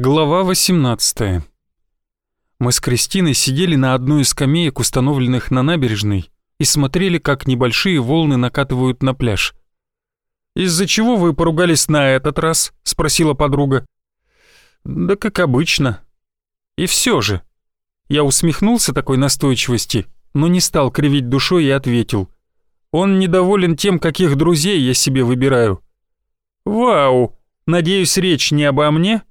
Глава 18 Мы с Кристиной сидели на одной из скамеек, установленных на набережной, и смотрели, как небольшие волны накатывают на пляж. «Из-за чего вы поругались на этот раз?» — спросила подруга. «Да как обычно». «И все же». Я усмехнулся такой настойчивости, но не стал кривить душой и ответил. «Он недоволен тем, каких друзей я себе выбираю». «Вау! Надеюсь, речь не обо мне?»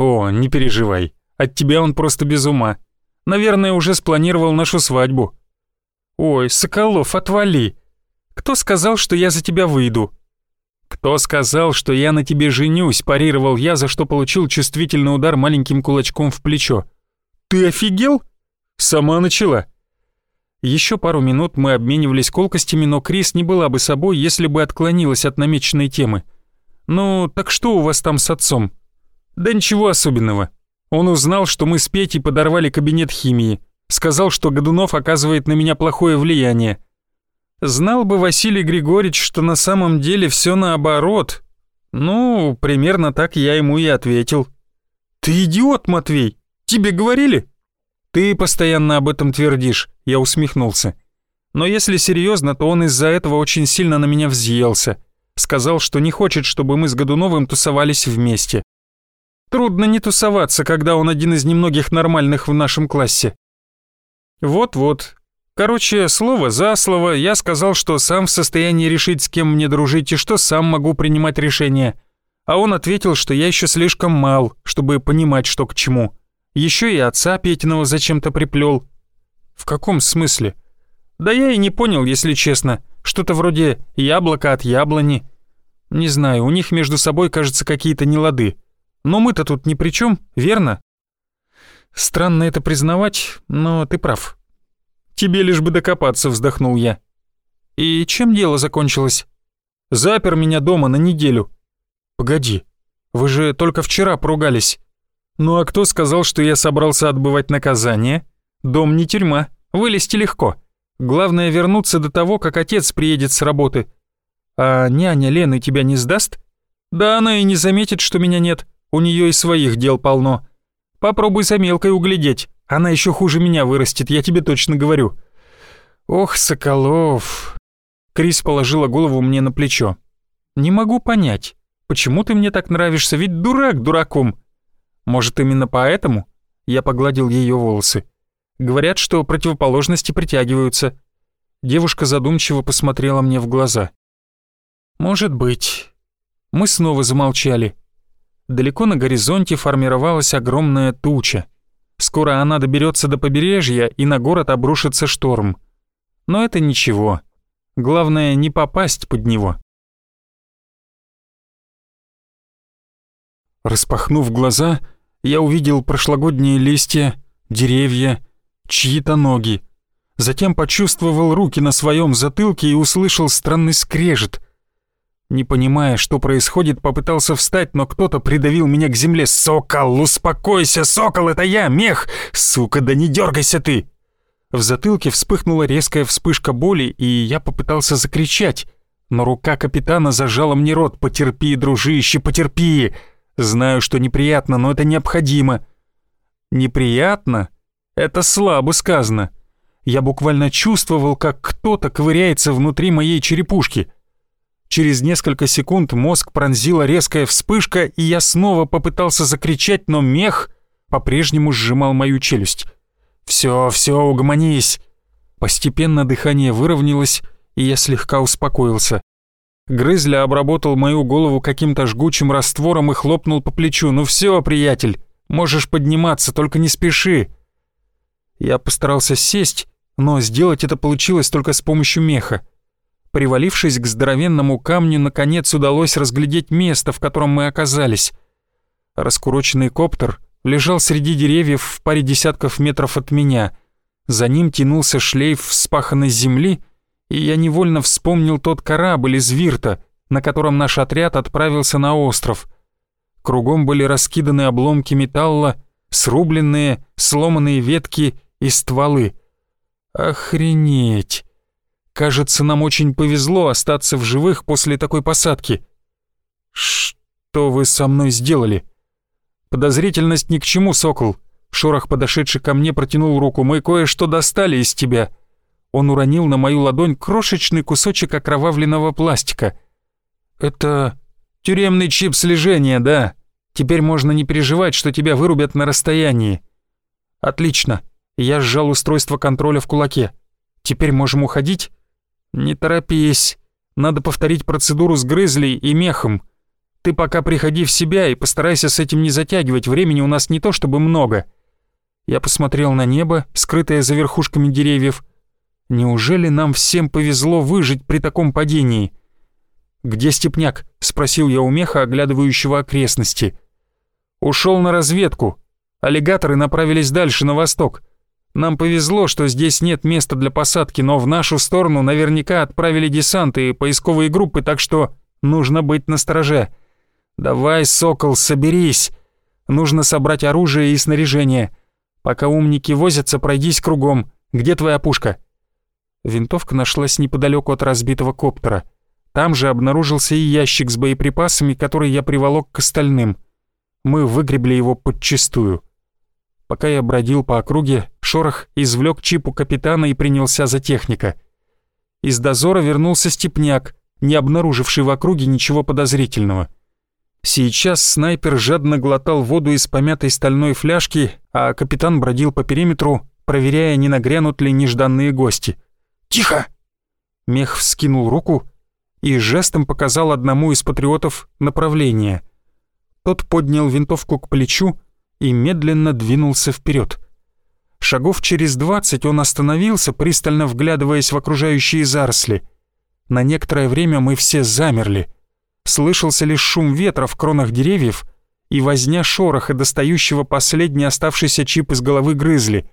«О, не переживай, от тебя он просто без ума. Наверное, уже спланировал нашу свадьбу». «Ой, Соколов, отвали! Кто сказал, что я за тебя выйду?» «Кто сказал, что я на тебе женюсь?» – парировал я, за что получил чувствительный удар маленьким кулачком в плечо. «Ты офигел?» «Сама начала». Еще пару минут мы обменивались колкостями, но Крис не была бы собой, если бы отклонилась от намеченной темы. «Ну, так что у вас там с отцом?» Да ничего особенного. Он узнал, что мы с Петей подорвали кабинет химии. Сказал, что Годунов оказывает на меня плохое влияние. Знал бы Василий Григорьевич, что на самом деле все наоборот. Ну, примерно так я ему и ответил. «Ты идиот, Матвей! Тебе говорили?» «Ты постоянно об этом твердишь», — я усмехнулся. «Но если серьезно, то он из-за этого очень сильно на меня взъелся. Сказал, что не хочет, чтобы мы с Годуновым тусовались вместе. Трудно не тусоваться, когда он один из немногих нормальных в нашем классе. Вот-вот. Короче, слово за слово, я сказал, что сам в состоянии решить, с кем мне дружить и что сам могу принимать решения. А он ответил, что я еще слишком мал, чтобы понимать, что к чему. Еще и отца Петиного зачем-то приплел. В каком смысле? Да я и не понял, если честно. Что-то вроде яблоко от яблони. Не знаю, у них между собой, кажется, какие-то нелады. Но мы-то тут ни при чем, верно? Странно это признавать, но ты прав. Тебе лишь бы докопаться, вздохнул я. И чем дело закончилось? Запер меня дома на неделю. Погоди, вы же только вчера поругались. Ну а кто сказал, что я собрался отбывать наказание? Дом не тюрьма, вылезти легко. Главное вернуться до того, как отец приедет с работы. А няня Лена тебя не сдаст? Да она и не заметит, что меня нет. У нее и своих дел полно. Попробуй за мелкой углядеть, она еще хуже меня вырастет, я тебе точно говорю». «Ох, Соколов...» Крис положила голову мне на плечо. «Не могу понять, почему ты мне так нравишься, ведь дурак дураком». «Может, именно поэтому?» Я погладил ее волосы. «Говорят, что противоположности притягиваются». Девушка задумчиво посмотрела мне в глаза. «Может быть». Мы снова замолчали. Далеко на горизонте формировалась огромная туча. Скоро она доберется до побережья, и на город обрушится шторм. Но это ничего. Главное, не попасть под него. Распахнув глаза, я увидел прошлогодние листья, деревья, чьи-то ноги. Затем почувствовал руки на своем затылке и услышал странный скрежет — не понимая, что происходит, попытался встать, но кто-то придавил меня к земле. «Сокол, успокойся! Сокол, это я, мех! Сука, да не дергайся ты!» В затылке вспыхнула резкая вспышка боли, и я попытался закричать. Но рука капитана зажала мне рот. «Потерпи, дружище, потерпи!» Знаю, что неприятно, но это необходимо. Неприятно? Это слабо сказано. Я буквально чувствовал, как кто-то ковыряется внутри моей черепушки — Через несколько секунд мозг пронзила резкая вспышка, и я снова попытался закричать, но мех по-прежнему сжимал мою челюсть. «Всё, всё, угомонись!» Постепенно дыхание выровнялось, и я слегка успокоился. Грызля обработал мою голову каким-то жгучим раствором и хлопнул по плечу. «Ну всё, приятель, можешь подниматься, только не спеши!» Я постарался сесть, но сделать это получилось только с помощью меха. Привалившись к здоровенному камню, наконец удалось разглядеть место, в котором мы оказались. Раскуроченный коптер лежал среди деревьев в паре десятков метров от меня. За ним тянулся шлейф вспаханной земли, и я невольно вспомнил тот корабль из Вирта, на котором наш отряд отправился на остров. Кругом были раскиданы обломки металла, срубленные, сломанные ветки и стволы. Охренеть! Кажется, нам очень повезло остаться в живых после такой посадки. Что вы со мной сделали? Подозрительность ни к чему, сокол. Шорох, подошедший ко мне, протянул руку. Мы кое-что достали из тебя. Он уронил на мою ладонь крошечный кусочек окровавленного пластика. Это тюремный чип слежения, да. Теперь можно не переживать, что тебя вырубят на расстоянии. Отлично. Я сжал устройство контроля в кулаке. Теперь можем уходить? Не торопись. Надо повторить процедуру с грызлей и мехом. Ты пока приходи в себя и постарайся с этим не затягивать, времени у нас не то чтобы много». Я посмотрел на небо, скрытое за верхушками деревьев. Неужели нам всем повезло выжить при таком падении? «Где Степняк?» — спросил я у меха, оглядывающего окрестности. Ушел на разведку. Аллигаторы направились дальше, на восток. Нам повезло, что здесь нет места для посадки, но в нашу сторону наверняка отправили десанты и поисковые группы, так что нужно быть настороже. «Давай, сокол, соберись. Нужно собрать оружие и снаряжение. Пока умники возятся, пройдись кругом. Где твоя пушка?» Винтовка нашлась неподалеку от разбитого коптера. Там же обнаружился и ящик с боеприпасами, который я приволок к остальным. Мы выгребли его подчистую. Пока я бродил по округе, Шорох извлек чип у капитана и принялся за техника. Из дозора вернулся Степняк, не обнаруживший в округе ничего подозрительного. Сейчас снайпер жадно глотал воду из помятой стальной фляжки, а капитан бродил по периметру, проверяя, не нагрянут ли нежданные гости. «Тихо!» Мех вскинул руку и жестом показал одному из патриотов направление. Тот поднял винтовку к плечу и медленно двинулся вперед. Шагов через двадцать он остановился, пристально вглядываясь в окружающие заросли. На некоторое время мы все замерли — слышался лишь шум ветра в кронах деревьев и возня шороха, достающего последний оставшийся чип из головы грызли.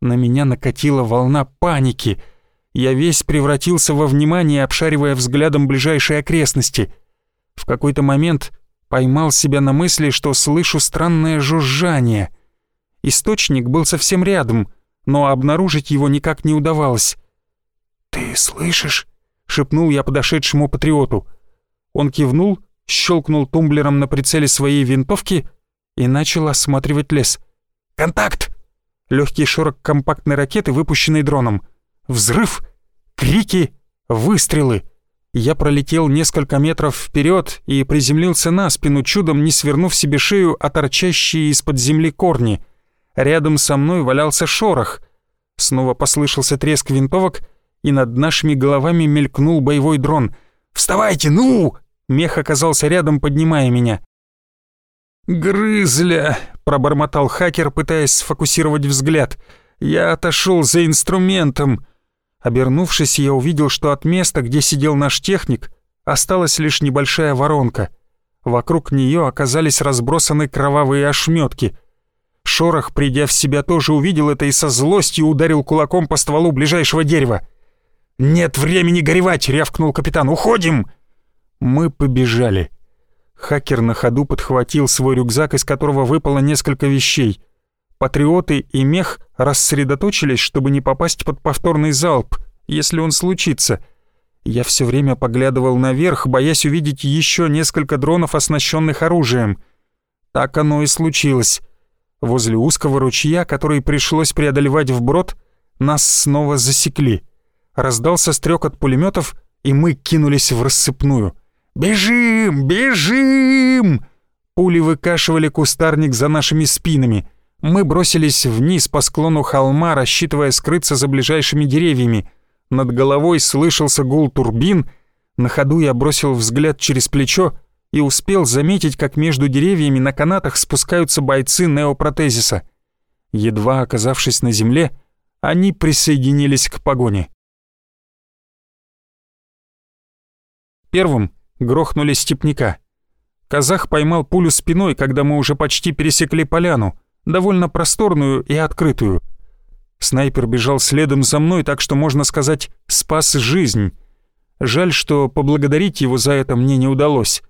На меня накатила волна паники. Я весь превратился во внимание, обшаривая взглядом ближайшие окрестности. В какой-то момент поймал себя на мысли, что слышу странное жужжание. Источник был совсем рядом, но обнаружить его никак не удавалось. «Ты слышишь?» — шепнул я подошедшему патриоту — он кивнул, щелкнул тумблером на прицеле своей винтовки и начал осматривать лес. «Контакт!» Легкий шорох компактной ракеты, выпущенной дроном. Взрыв! Крики! Выстрелы! Я пролетел несколько метров вперед и приземлился на спину, чудом не свернув себе шею о торчащие из-под земли корни. Рядом со мной валялся шорох. Снова послышался треск винтовок, и над нашими головами мелькнул боевой дрон — Вставайте, ну!» Мех оказался рядом, поднимая меня. «Грызля!» — пробормотал хакер, пытаясь сфокусировать взгляд. «Я отошел за инструментом». Обернувшись, я увидел, что от места, где сидел наш техник, осталась лишь небольшая воронка. Вокруг нее оказались разбросаны кровавые ошметки. Шорох, придя в себя, тоже увидел это и со злостью ударил кулаком по стволу ближайшего дерева. «Нет времени горевать!» — рявкнул капитан. «Уходим!» Мы побежали. Хакер на ходу подхватил свой рюкзак, из которого выпало несколько вещей. Патриоты и мех рассредоточились, чтобы не попасть под повторный залп, если он случится. Я все время поглядывал наверх, боясь увидеть еще несколько дронов, оснащенных оружием. Так оно и случилось. Возле узкого ручья, который пришлось преодолевать вброд, нас снова засекли — раздался стрек от пулеметов, и мы кинулись в рассыпную. «Бежим! Бежим!» Пули выкашивали кустарник за нашими спинами. Мы бросились вниз по склону холма, рассчитывая скрыться за ближайшими деревьями. Над головой слышался гул турбин. На ходу я бросил взгляд через плечо и успел заметить, как между деревьями на канатах спускаются бойцы неопротезиса. Едва оказавшись на земле, они присоединились к погоне. Первым грохнули степняка. Казах поймал пулю спиной, когда мы уже почти пересекли поляну, довольно просторную и открытую. Снайпер бежал следом за мной, так что, можно сказать, спас жизнь. Жаль, что поблагодарить его за это мне не удалось.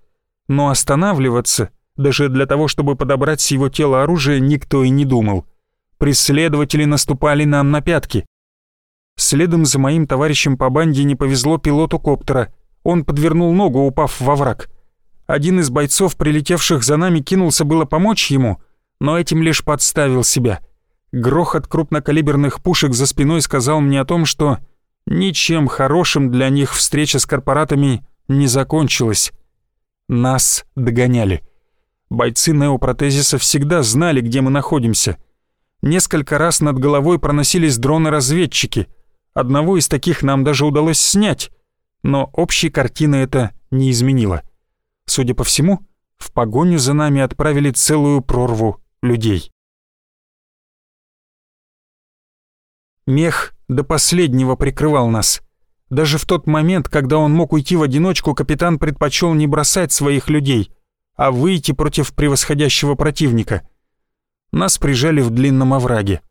Но останавливаться, даже для того, чтобы подобрать с его тела оружие, никто и не думал. Преследователи наступали нам на пятки. Следом за моим товарищем по банде не повезло пилоту коптера — он подвернул ногу, упав во враг. Один из бойцов, прилетевших за нами, кинулся было помочь ему, но этим лишь подставил себя. Грохот крупнокалиберных пушек за спиной сказал мне о том, что ничем хорошим для них встреча с корпоратами не закончилась. Нас догоняли. Бойцы неопротезиса всегда знали, где мы находимся. Несколько раз над головой проносились дроны-разведчики. Одного из таких нам даже удалось снять, но общей картины это не изменило. Судя по всему, в погоню за нами отправили целую прорву людей. Мех до последнего прикрывал нас. Даже в тот момент, когда он мог уйти в одиночку, капитан предпочел не бросать своих людей, а выйти против превосходящего противника. Нас прижали в длинном овраге.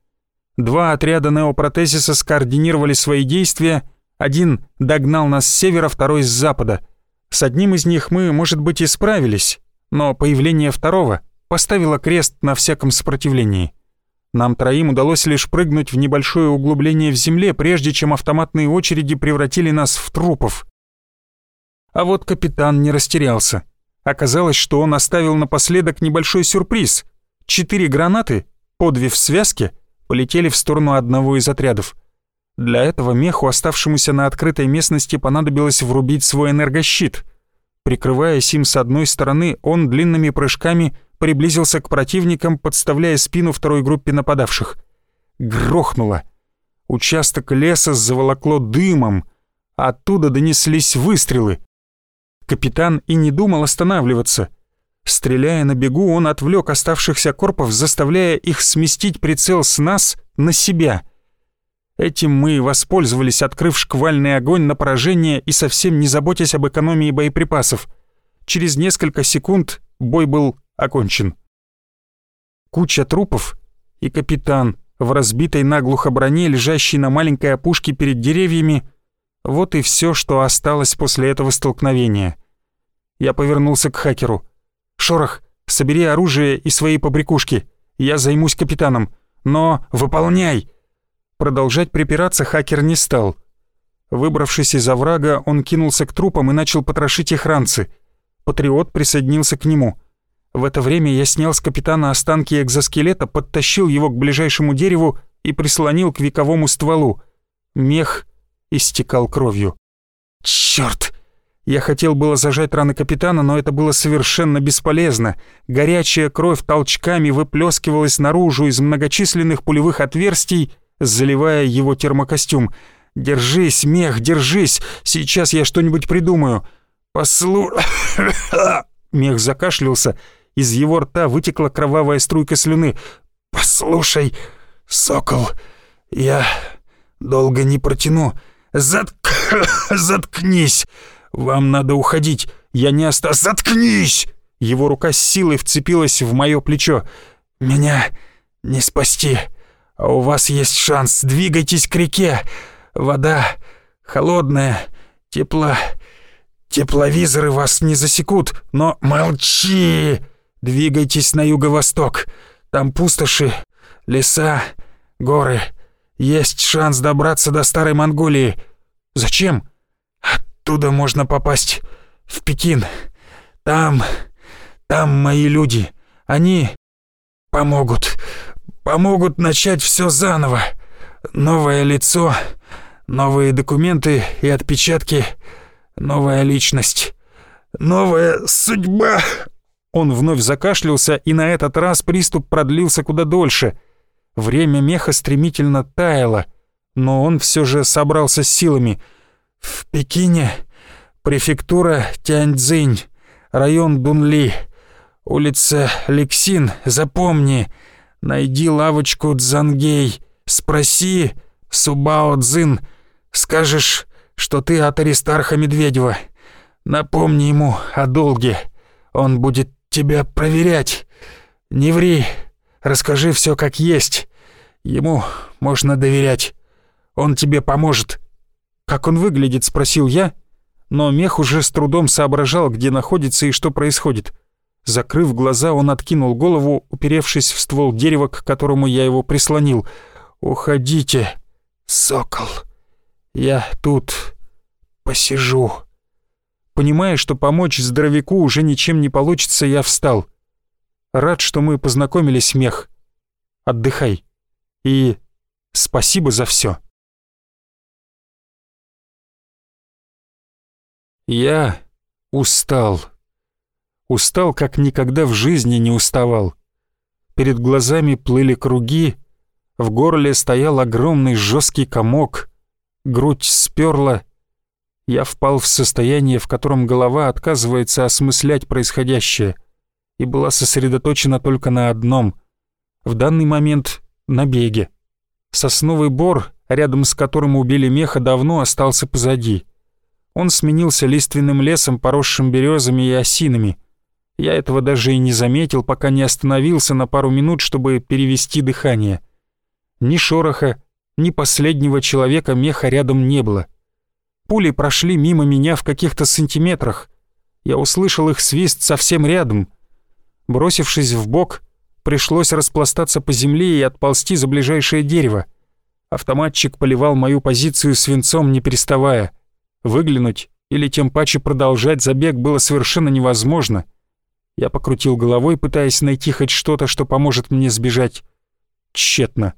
Два отряда неопротезиса скоординировали свои действия, один догнал нас с севера, второй с запада. С одним из них мы, может быть, и справились, но появление второго поставило крест на всяком сопротивлении. Нам троим удалось лишь прыгнуть в небольшое углубление в земле, прежде чем автоматные очереди превратили нас в трупов. А вот капитан не растерялся. Оказалось, что он оставил напоследок небольшой сюрприз. Четыре гранаты, по две в связке, полетели в сторону одного из отрядов. Для этого меху, оставшемуся на открытой местности, понадобилось врубить свой энергощит. Прикрываясь им с одной стороны, он длинными прыжками приблизился к противникам, подставляя спину второй группе нападавших. Грохнуло. Участок леса заволокло дымом. Оттуда донеслись выстрелы. Капитан и не думал останавливаться. Стреляя на бегу, он отвлек оставшихся корпов, заставляя их сместить прицел с нас на себя. Этим мы и воспользовались, открыв шквальный огонь на поражение и совсем не заботясь об экономии боеприпасов. Через несколько секунд бой был окончен. Куча трупов и капитан в разбитой наглухо броне, лежащий на маленькой опушке перед деревьями, вот и все, что осталось после этого столкновения. Я повернулся к хакеру. «Шорох, собери оружие и свои побрякушки. Я займусь капитаном. Но выполняй!» Продолжать припираться хакер не стал. Выбравшись из оврага, он кинулся к трупам и начал потрошить их ранцы. Патриот присоединился к нему — в это время я снял с капитана останки экзоскелета, подтащил его к ближайшему дереву и прислонил к вековому стволу. Мех истекал кровью. Черт! Я хотел было зажать раны капитана, но это было совершенно бесполезно. Горячая кровь толчками выплескивалась наружу из многочисленных пулевых отверстий, заливая его термокостюм. «Держись, мех, держись! Сейчас я что-нибудь придумаю!» «Послу...» Мех закашлялся из его рта вытекла кровавая струйка слюны. «Послушай, сокол, я долго не протяну. Затк... Заткнись! Вам надо уходить. Я не оста... Заткнись!» Его рука с силой вцепилась в мое плечо. «Меня не спасти. А у вас есть шанс. Двигайтесь к реке. Вода холодная, тепла... Тепловизоры вас не засекут, но молчи!» Двигайтесь на юго-восток. Там пустоши, леса, горы. Есть шанс добраться до Старой Монголии. Зачем? Оттуда можно попасть в Пекин. Там, там мои люди. Они помогут. Помогут начать все заново. Новое лицо, новые документы и отпечатки, новая личность, новая судьба. Он вновь закашлялся, и на этот раз приступ продлился куда дольше. Время меха стремительно таяло, но он все же собрался с силами. «В Пекине префектура Тяньцзинь, район Дунли, улица Лексин, запомни, найди лавочку Цзангей, спроси Субао Цзин, скажешь, что ты от Аристарха Медведева. Напомни ему о долге, он будет тебя проверять. Не ври, расскажи все как есть. Ему можно доверять. Он тебе поможет». «Как он выглядит?» — спросил я, но мех уже с трудом соображал, где находится и что происходит. Закрыв глаза, он откинул голову, уперевшись в ствол дерева, к которому я его прислонил. «Уходите, сокол. Я тут посижу». Понимая, что помочь здоровяку уже ничем не получится, я встал. Рад, что мы познакомились, мех. Отдыхай. И спасибо за все. Я устал. Устал, как никогда в жизни не уставал. Перед глазами плыли круги, в горле стоял огромный жесткий комок, грудь сперла. Я впал в состояние, в котором голова отказывается осмыслять происходящее, и была сосредоточена только на одном — в данный момент на беге. Сосновый бор, рядом с которым убили меха, давно остался позади. Он сменился лиственным лесом, поросшим березами и осинами. Я этого даже и не заметил, пока не остановился на пару минут, чтобы перевести дыхание. Ни шороха, ни последнего человека меха рядом не было. Пули прошли мимо меня в каких-то сантиметрах. Я услышал их свист совсем рядом. Бросившись в бок, пришлось распластаться по земле и отползти за ближайшее дерево. Автоматчик поливал мою позицию свинцом, не переставая. Выглянуть или тем паче продолжать забег было совершенно невозможно. Я покрутил головой, пытаясь найти хоть что-то, что поможет мне сбежать. Тщетно.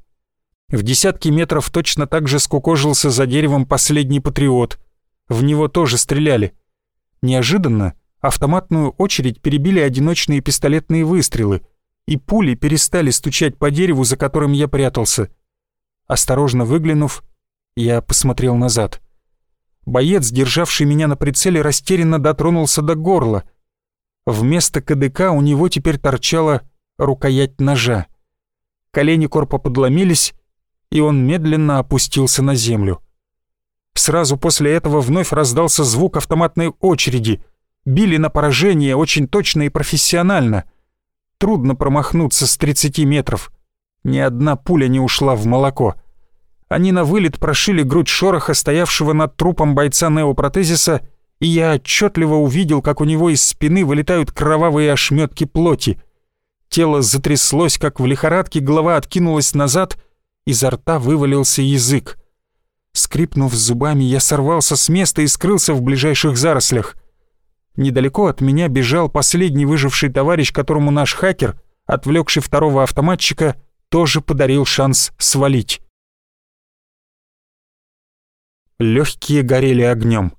В десятки метров точно так же скукожился за деревом последний патриот. В него тоже стреляли. Неожиданно автоматную очередь перебили одиночные пистолетные выстрелы, и пули перестали стучать по дереву, за которым я прятался. Осторожно выглянув, я посмотрел назад. Боец, державший меня на прицеле, растерянно дотронулся до горла. Вместо КДК у него теперь торчала рукоять ножа. Колени корпа подломились, и он медленно опустился на землю. Сразу после этого вновь раздался звук автоматной очереди. Били на поражение очень точно и профессионально. Трудно промахнуться с 30 метров. Ни одна пуля не ушла в молоко. Они на вылет прошили грудь шороха, стоявшего над трупом бойца неопротезиса, и я отчетливо увидел, как у него из спины вылетают кровавые ошметки плоти. Тело затряслось, как в лихорадке, голова откинулась назад — изо рта вывалился язык. Скрипнув зубами, я сорвался с места и скрылся в ближайших зарослях. Недалеко от меня бежал последний выживший товарищ, которому наш хакер, отвлекший второго автоматчика, тоже подарил шанс свалить. Легкие горели огнем.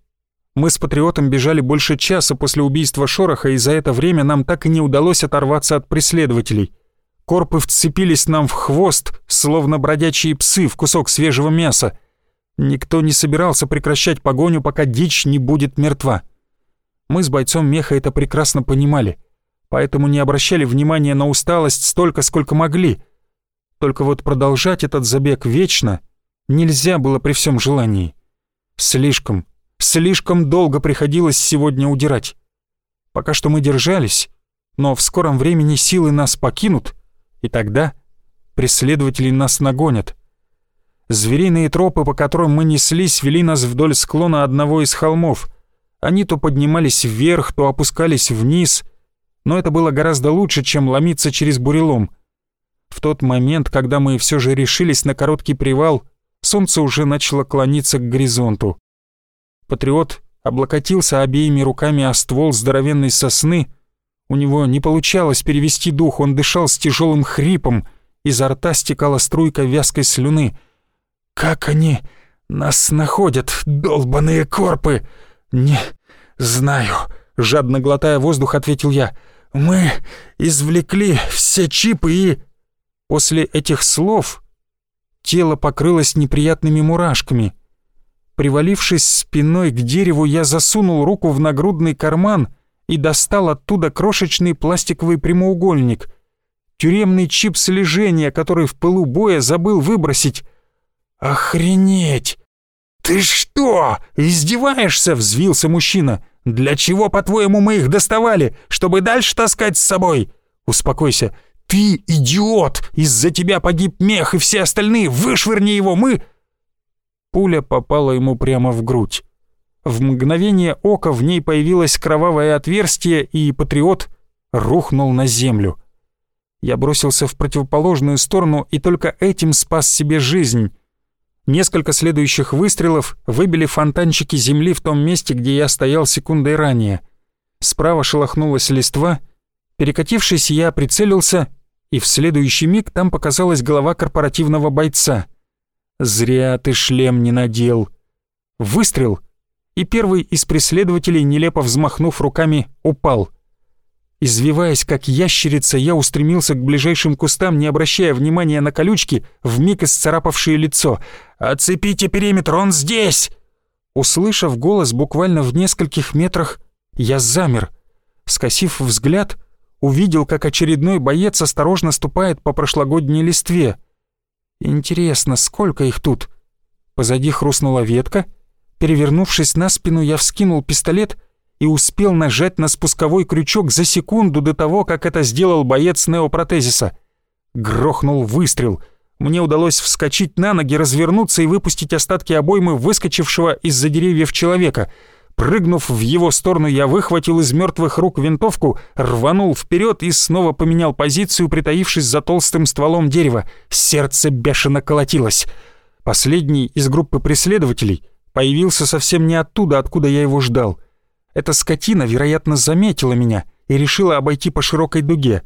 Мы с Патриотом бежали больше часа после убийства Шороха, и за это время нам так и не удалось оторваться от преследователей — Корпы вцепились нам в хвост, словно бродячие псы в кусок свежего мяса. Никто не собирался прекращать погоню, пока дичь не будет мертва. Мы с бойцом меха это прекрасно понимали, поэтому не обращали внимания на усталость столько, сколько могли. Только вот продолжать этот забег вечно нельзя было при всем желании. Слишком, слишком долго приходилось сегодня удирать. Пока что мы держались, но в скором времени силы нас покинут — и тогда преследователи нас нагонят. Звериные тропы, по которым мы неслись, вели нас вдоль склона одного из холмов. Они то поднимались вверх, то опускались вниз, но это было гораздо лучше, чем ломиться через бурелом. В тот момент, когда мы все же решились на короткий привал, солнце уже начало клониться к горизонту. Патриот облокотился обеими руками о ствол здоровенной сосны у него не получалось перевести дух, он дышал с тяжелым хрипом, изо рта стекала струйка вязкой слюны. «Как они нас находят, долбаные корпы?» «Не знаю», — жадно глотая воздух, ответил я. «Мы извлекли все чипы и...» После этих слов тело покрылось неприятными мурашками. Привалившись спиной к дереву, я засунул руку в нагрудный карман — и достал оттуда крошечный пластиковый прямоугольник. Тюремный чип слежения, который в пылу боя забыл выбросить. «Охренеть! Ты что, издеваешься?» — взвился мужчина. «Для чего, по-твоему, мы их доставали? Чтобы дальше таскать с собой?» «Успокойся. Ты идиот! Из-за тебя погиб мех и все остальные. Вышвырни его, мы...» Пуля попала ему прямо в грудь. В мгновение ока в ней появилось кровавое отверстие, и патриот рухнул на землю. Я бросился в противоположную сторону и только этим спас себе жизнь. Несколько следующих выстрелов выбили фонтанчики земли в том месте, где я стоял секундой ранее. Справа шелохнулась листва. Перекатившись, я прицелился, и в следующий миг там показалась голова корпоративного бойца. «Зря ты шлем не надел». Выстрел, и первый из преследователей, нелепо взмахнув руками, упал. Извиваясь, как ящерица, я устремился к ближайшим кустам, не обращая внимания на колючки, вмиг исцарапавшие лицо. «Оцепите периметр, он здесь!» Услышав голос буквально в нескольких метрах, я замер. Скосив взгляд, увидел, как очередной боец осторожно ступает по прошлогодней листве. Интересно, сколько их тут? Позади хрустнула ветка. Перевернувшись на спину, я вскинул пистолет и успел нажать на спусковой крючок за секунду до того, как это сделал боец неопротезиса. Грохнул выстрел. Мне удалось вскочить на ноги, развернуться и выпустить остатки обоймы выскочившего из-за деревьев человека. Прыгнув в его сторону, я выхватил из мертвых рук винтовку, рванул вперед и снова поменял позицию, притаившись за толстым стволом дерева. Сердце бешено колотилось. Последний из группы преследователей появился совсем не оттуда, откуда я его ждал — эта скотина, вероятно, заметила меня и решила обойти по широкой дуге.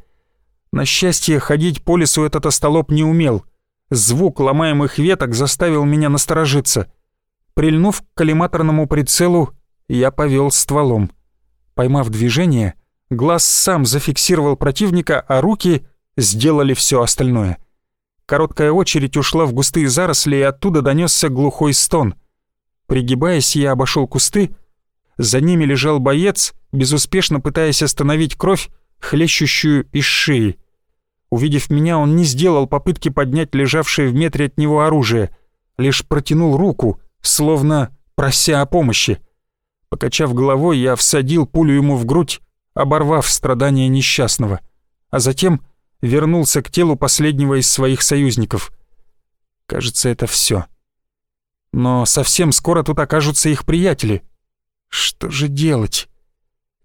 На счастье, ходить по лесу этот остолоп не умел. Звук ломаемых веток заставил меня насторожиться. Прильнув к коллиматорному прицелу, я повел стволом. Поймав движение, глаз сам зафиксировал противника, а руки сделали все остальное. Короткая очередь ушла в густые заросли, и оттуда донесся глухой стон. Пригибаясь, я обошел кусты, за ними лежал боец, безуспешно пытаясь остановить кровь, хлещущую из шеи. Увидев меня, он не сделал попытки поднять лежавшее в метре от него оружие, лишь протянул руку, словно прося о помощи. Покачав головой, я всадил пулю ему в грудь, оборвав страдания несчастного, а затем вернулся к телу последнего из своих союзников. Кажется, это все. Но совсем скоро тут окажутся их приятели — что же делать?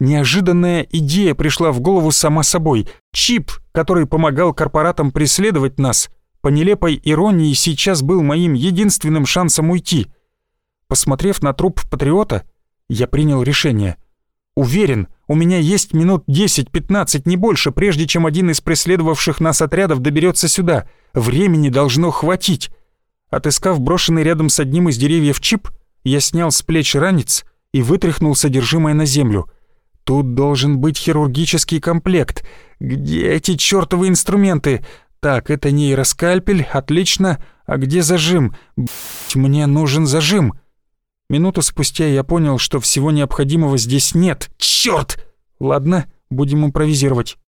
Неожиданная идея пришла в голову сама собой. Чип, который помогал корпоратам преследовать нас, по нелепой иронии сейчас был моим единственным шансом уйти. Посмотрев на труп патриота, я принял решение. Уверен, у меня есть минут 10-15, не больше, прежде чем один из преследовавших нас отрядов доберется сюда. Времени должно хватить. Отыскав брошенный рядом с одним из деревьев чип, я снял с плеч ранец и вытряхнул содержимое на землю. Тут должен быть хирургический комплект. Где эти чёртовы инструменты? Так, это нейроскальпель, отлично. А где зажим? Б***ь, мне нужен зажим. Минуту спустя я понял, что всего необходимого здесь нет. Чёрт! Ладно, будем импровизировать.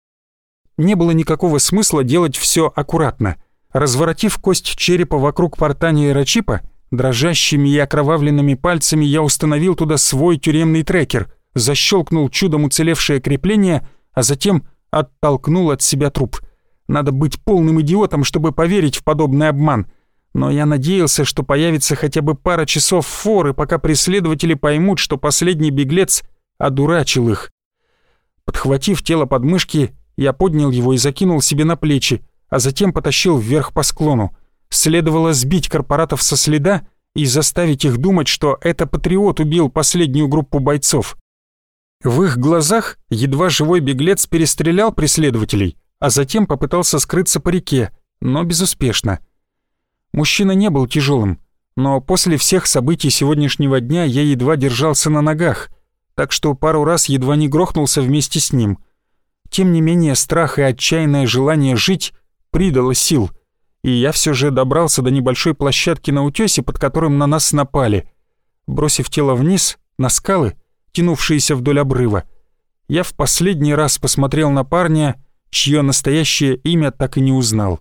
Не было никакого смысла делать всё аккуратно. Разворотив кость черепа вокруг порта нейрочипа, Дрожащими и окровавленными пальцами я установил туда свой тюремный трекер, защелкнул чудом уцелевшее крепление, а затем оттолкнул от себя труп. Надо быть полным идиотом, чтобы поверить в подобный обман. Но я надеялся, что появится хотя бы пара часов форы, пока преследователи поймут, что последний беглец одурачил их. Подхватив тело подмышки, я поднял его и закинул себе на плечи, а затем потащил вверх по склону. Следовало сбить корпоратов со следа и заставить их думать, что это патриот убил последнюю группу бойцов. В их глазах едва живой беглец перестрелял преследователей, а затем попытался скрыться по реке, но безуспешно. Мужчина не был тяжелым, но после всех событий сегодняшнего дня я едва держался на ногах, так что пару раз едва не грохнулся вместе с ним. Тем не менее, страх и отчаянное желание жить придало сил — и я все же добрался до небольшой площадки на утёсе, под которым на нас напали. Бросив тело вниз, на скалы, тянувшиеся вдоль обрыва, я в последний раз посмотрел на парня, чье настоящее имя так и не узнал.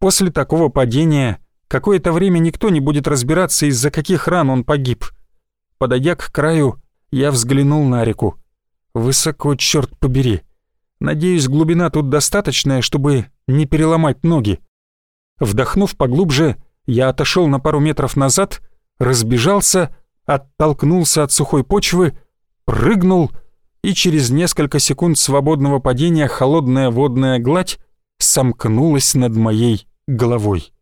После такого падения какое-то время никто не будет разбираться, из-за каких ран он погиб. Подойдя к краю, я взглянул на реку. Высоко, черт побери. Надеюсь, глубина тут достаточная, чтобы не переломать ноги. Вдохнув поглубже, я отошел на пару метров назад, разбежался, оттолкнулся от сухой почвы, прыгнул, и через несколько секунд свободного падения холодная водная гладь сомкнулась над моей головой.